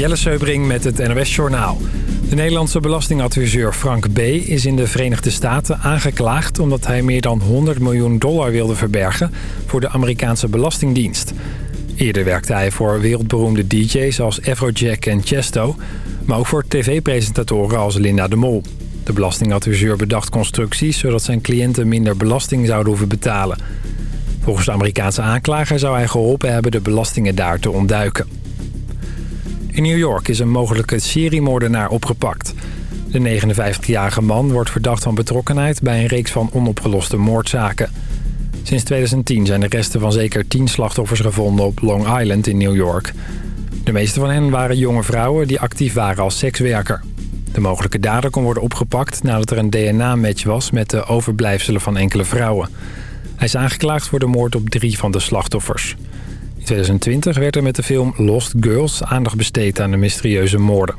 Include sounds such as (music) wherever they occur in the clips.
Jelle Seubring met het NOS Journaal. De Nederlandse belastingadviseur Frank B. is in de Verenigde Staten aangeklaagd... omdat hij meer dan 100 miljoen dollar wilde verbergen voor de Amerikaanse Belastingdienst. Eerder werkte hij voor wereldberoemde DJ's als Afrojack en Chesto... maar ook voor tv-presentatoren als Linda de Mol. De belastingadviseur bedacht constructies... zodat zijn cliënten minder belasting zouden hoeven betalen. Volgens de Amerikaanse aanklager zou hij geholpen hebben de belastingen daar te ontduiken. In New York is een mogelijke seriemoordenaar opgepakt. De 59-jarige man wordt verdacht van betrokkenheid bij een reeks van onopgeloste moordzaken. Sinds 2010 zijn de resten van zeker 10 slachtoffers gevonden op Long Island in New York. De meeste van hen waren jonge vrouwen die actief waren als sekswerker. De mogelijke dader kon worden opgepakt nadat er een DNA-match was met de overblijfselen van enkele vrouwen. Hij is aangeklaagd voor de moord op drie van de slachtoffers. In 2020 werd er met de film Lost Girls aandacht besteed aan de mysterieuze moorden.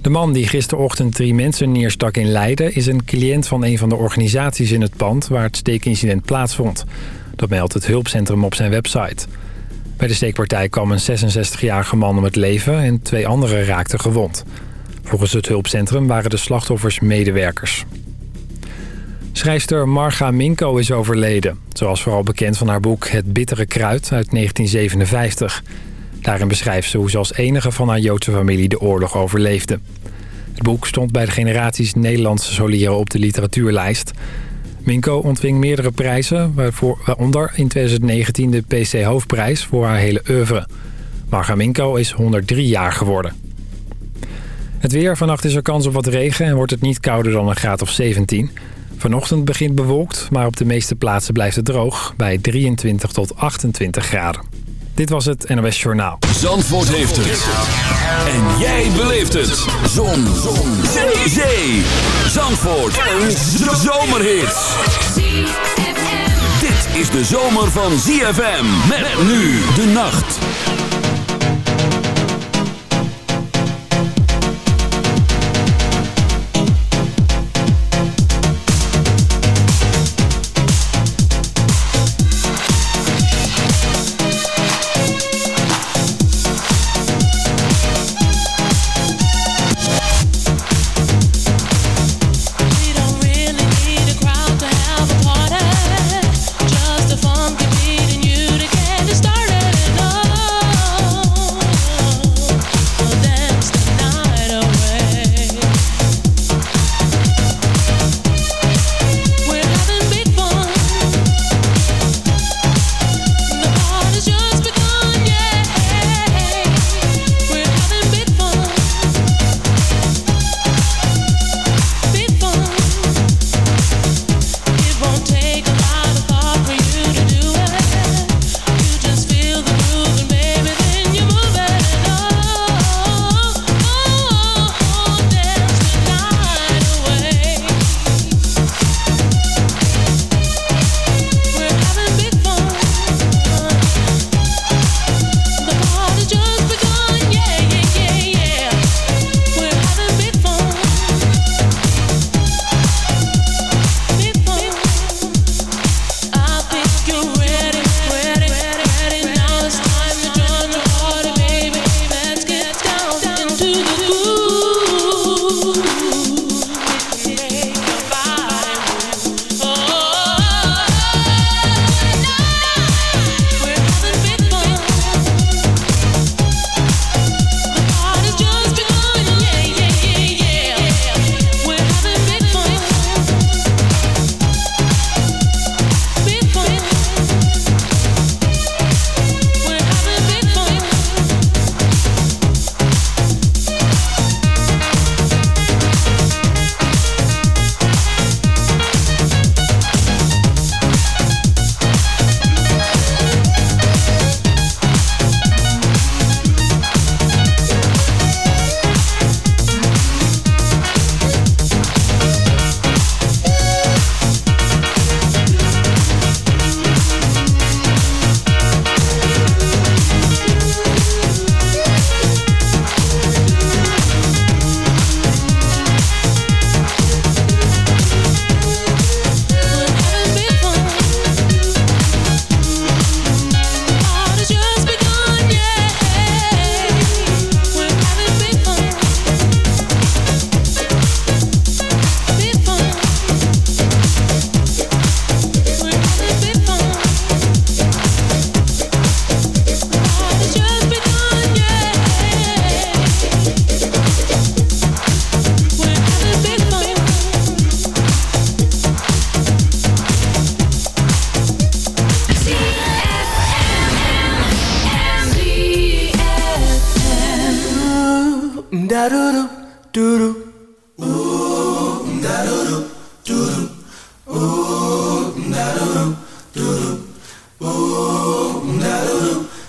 De man die gisterochtend drie mensen neerstak in Leiden... is een cliënt van een van de organisaties in het pand waar het steekincident plaatsvond. Dat meldt het hulpcentrum op zijn website. Bij de steekpartij kwam een 66-jarige man om het leven en twee anderen raakten gewond. Volgens het hulpcentrum waren de slachtoffers medewerkers. Schrijfster Marga Minko is overleden. Zoals vooral bekend van haar boek Het Bittere Kruid uit 1957. Daarin beschrijft ze hoe ze als enige van haar Joodse familie de oorlog overleefde. Het boek stond bij de generaties Nederlandse solieren op de literatuurlijst. Minko ontving meerdere prijzen, waaronder in 2019 de PC Hoofdprijs voor haar hele oeuvre. Marga Minko is 103 jaar geworden. Het weer, vannacht is er kans op wat regen en wordt het niet kouder dan een graad of 17. Vanochtend begint bewolkt, maar op de meeste plaatsen blijft het droog... bij 23 tot 28 graden. Dit was het NOS Journaal. Zandvoort heeft het. En jij beleeft het. Zon. Zon. Zee. Zandvoort. Een zomerhit. Dit is de zomer van ZFM. Met nu de nacht.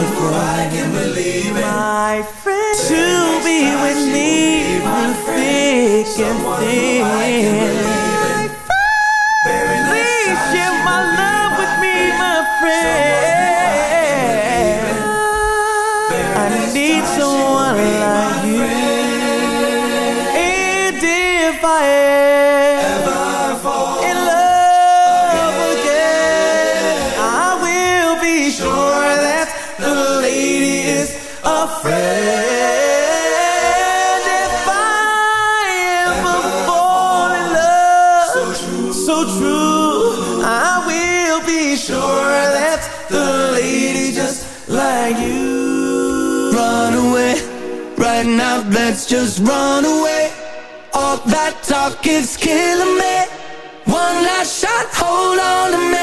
my friend. My friend to be with me through thick and thin. Just run away. All that talk is killing me. One last shot, hold on to me.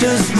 just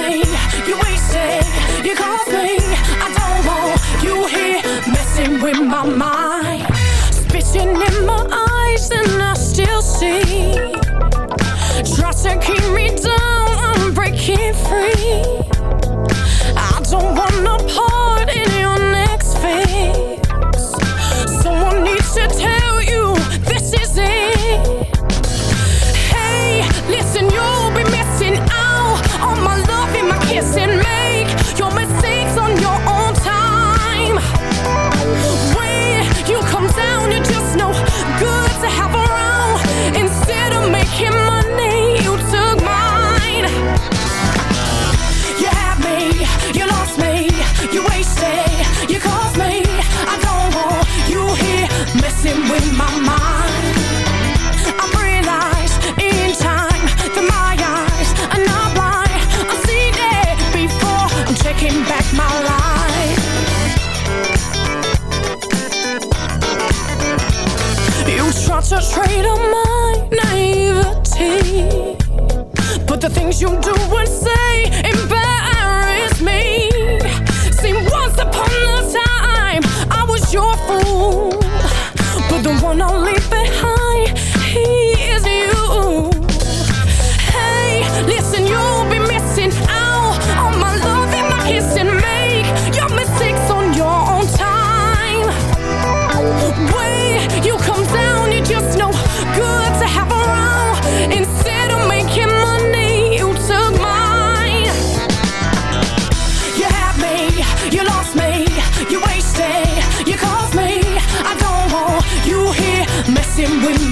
You waste wasted, you called me I don't want you here Messing with my mind. Spitting in my eyes And I still see. Try to keep me down I'm breaking free.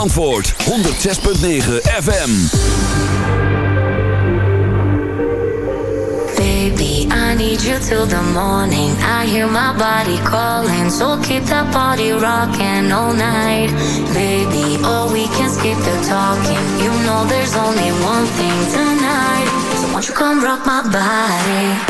ZFM Zandvoort, 106.9 FM. Baby, I need you till the morning. I hear my body calling. So keep that body rocking all night. Baby, oh, we can skip the talking. You know there's only one thing tonight. So won't you come rock my body?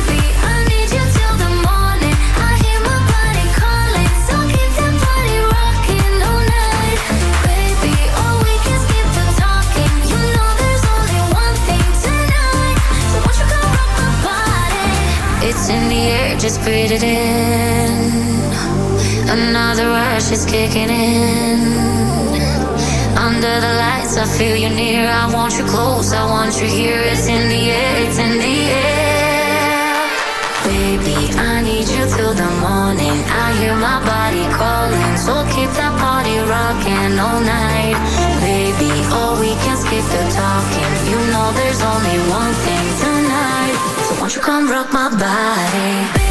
just breathe it in Another rush is kicking in. Under the lights, I feel you near. I want you close, I want you here. It's in the air, it's in the air. Baby, I need you till the morning. I hear my body calling. So keep that body rocking all night. Baby, oh, we can skip the talking. You know there's only one thing tonight. So won't you come rock my body?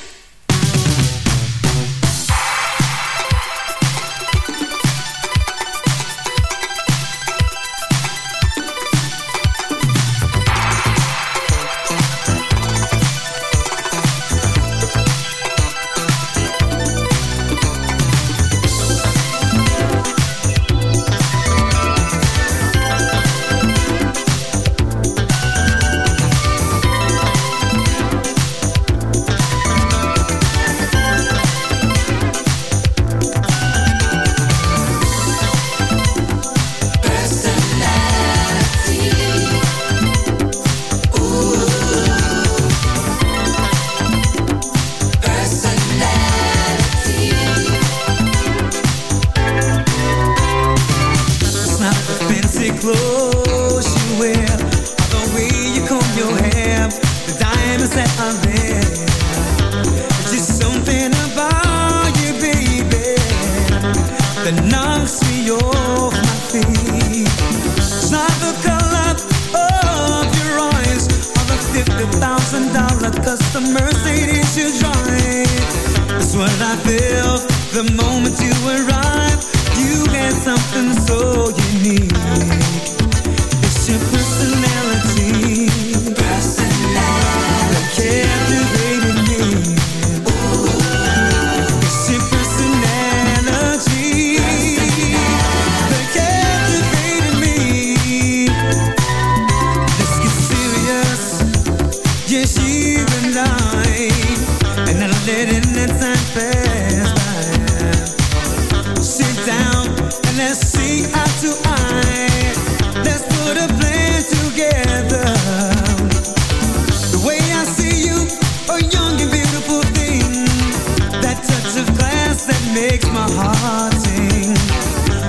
Makes my heart sing.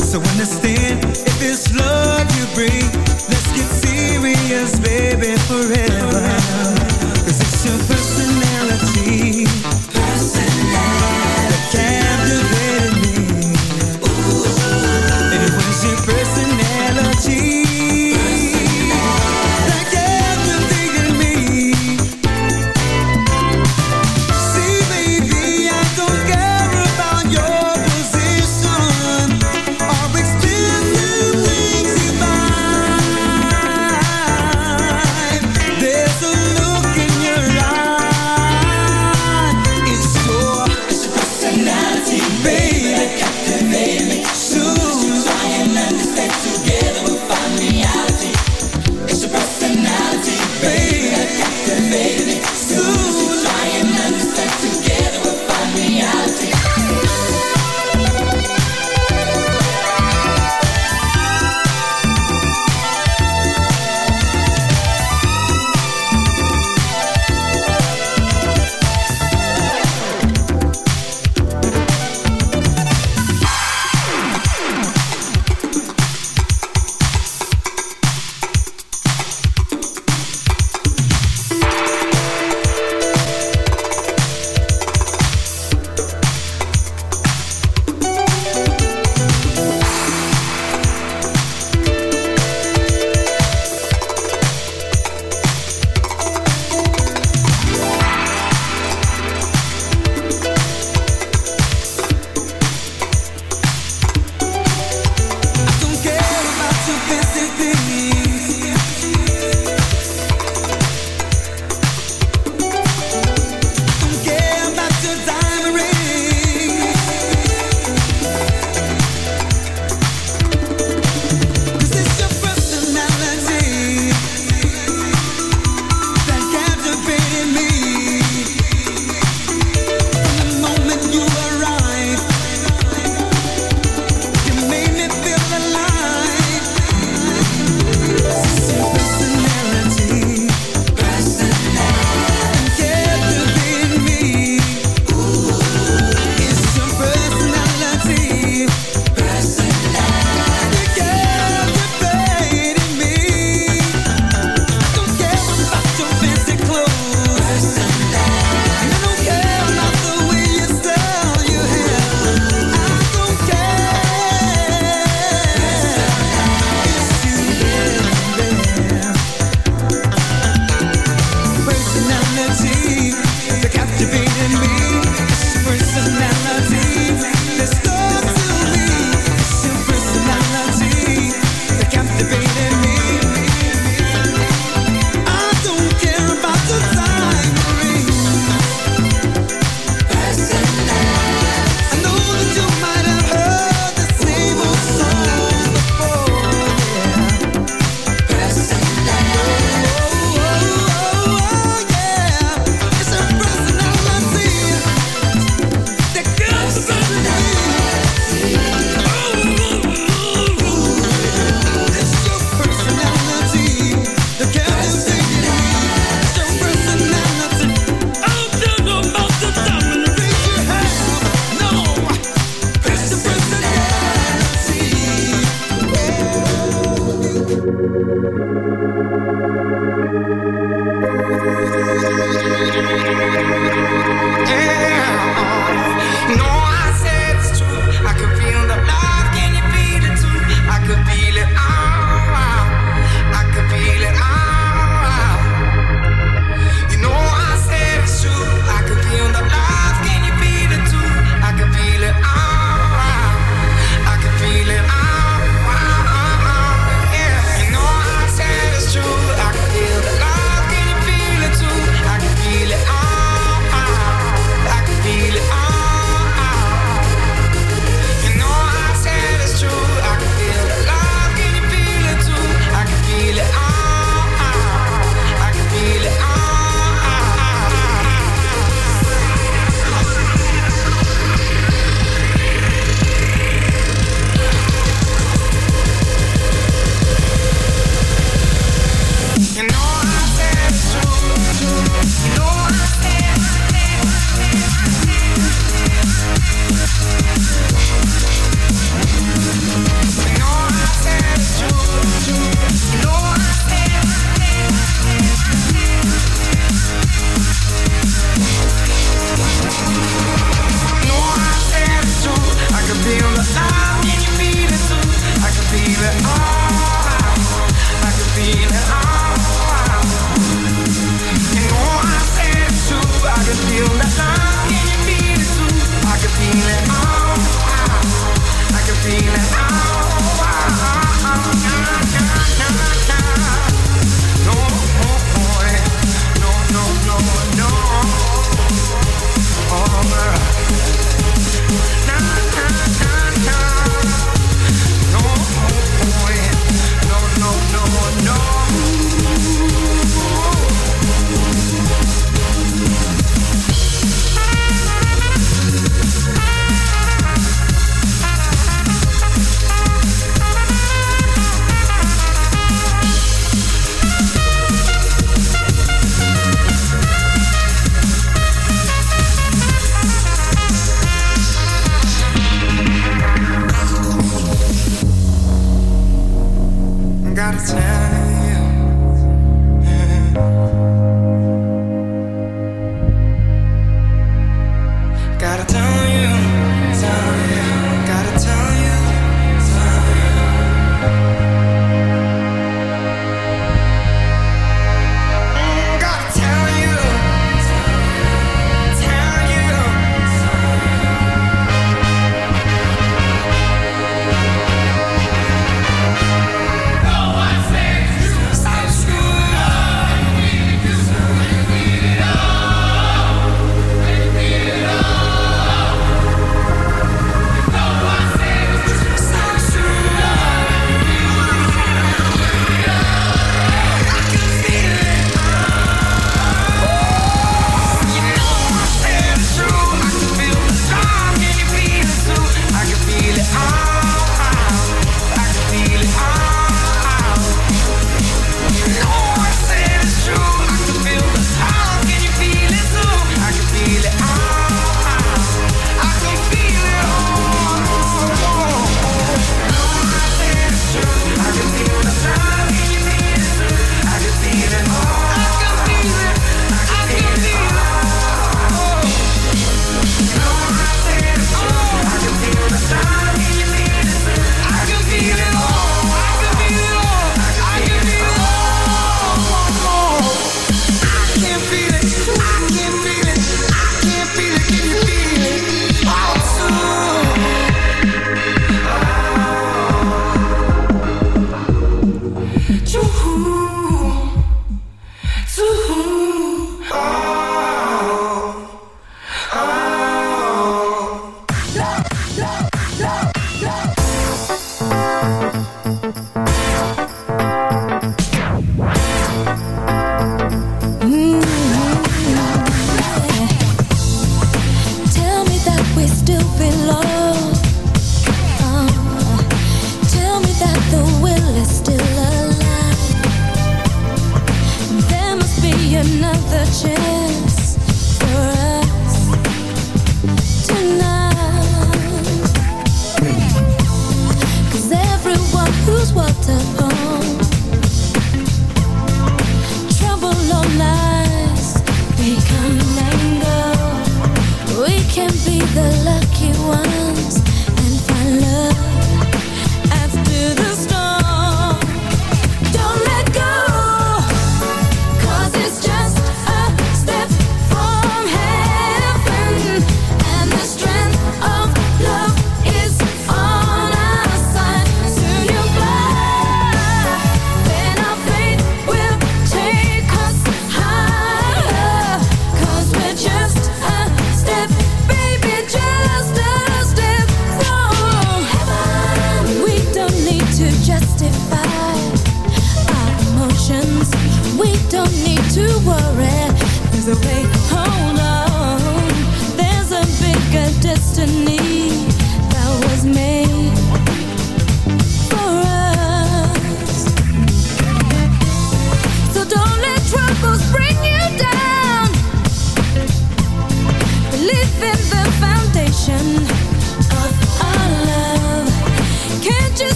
So understand if it's love you bring, let's get serious, baby, forever. 'Cause it's your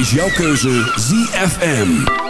is jouw keuze ZFM.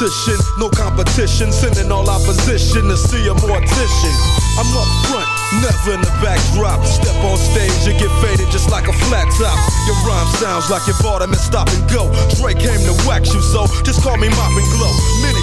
politician, no competition. Sending all opposition to see a mortician. I'm up front, never in the backdrop. Step on stage, you get faded just like a flat top. Your rhyme sounds like you bought them and stop and go. Dre came to wax you, so just call me Mop and Glow. Many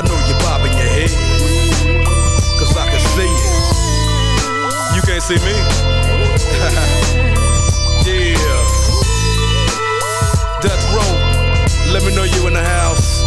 I know you're bobbing your head. Cause I can see it. You can't see me? (laughs) yeah. Death row. Let me know you in the house.